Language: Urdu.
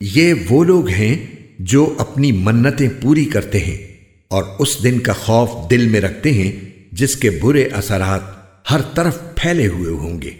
یہ وہ لوگ ہیں جو اپنی منتیں پوری کرتے ہیں اور اس دن کا خوف دل میں رکھتے ہیں جس کے برے اثرات ہر طرف پھیلے ہوئے ہوں گے۔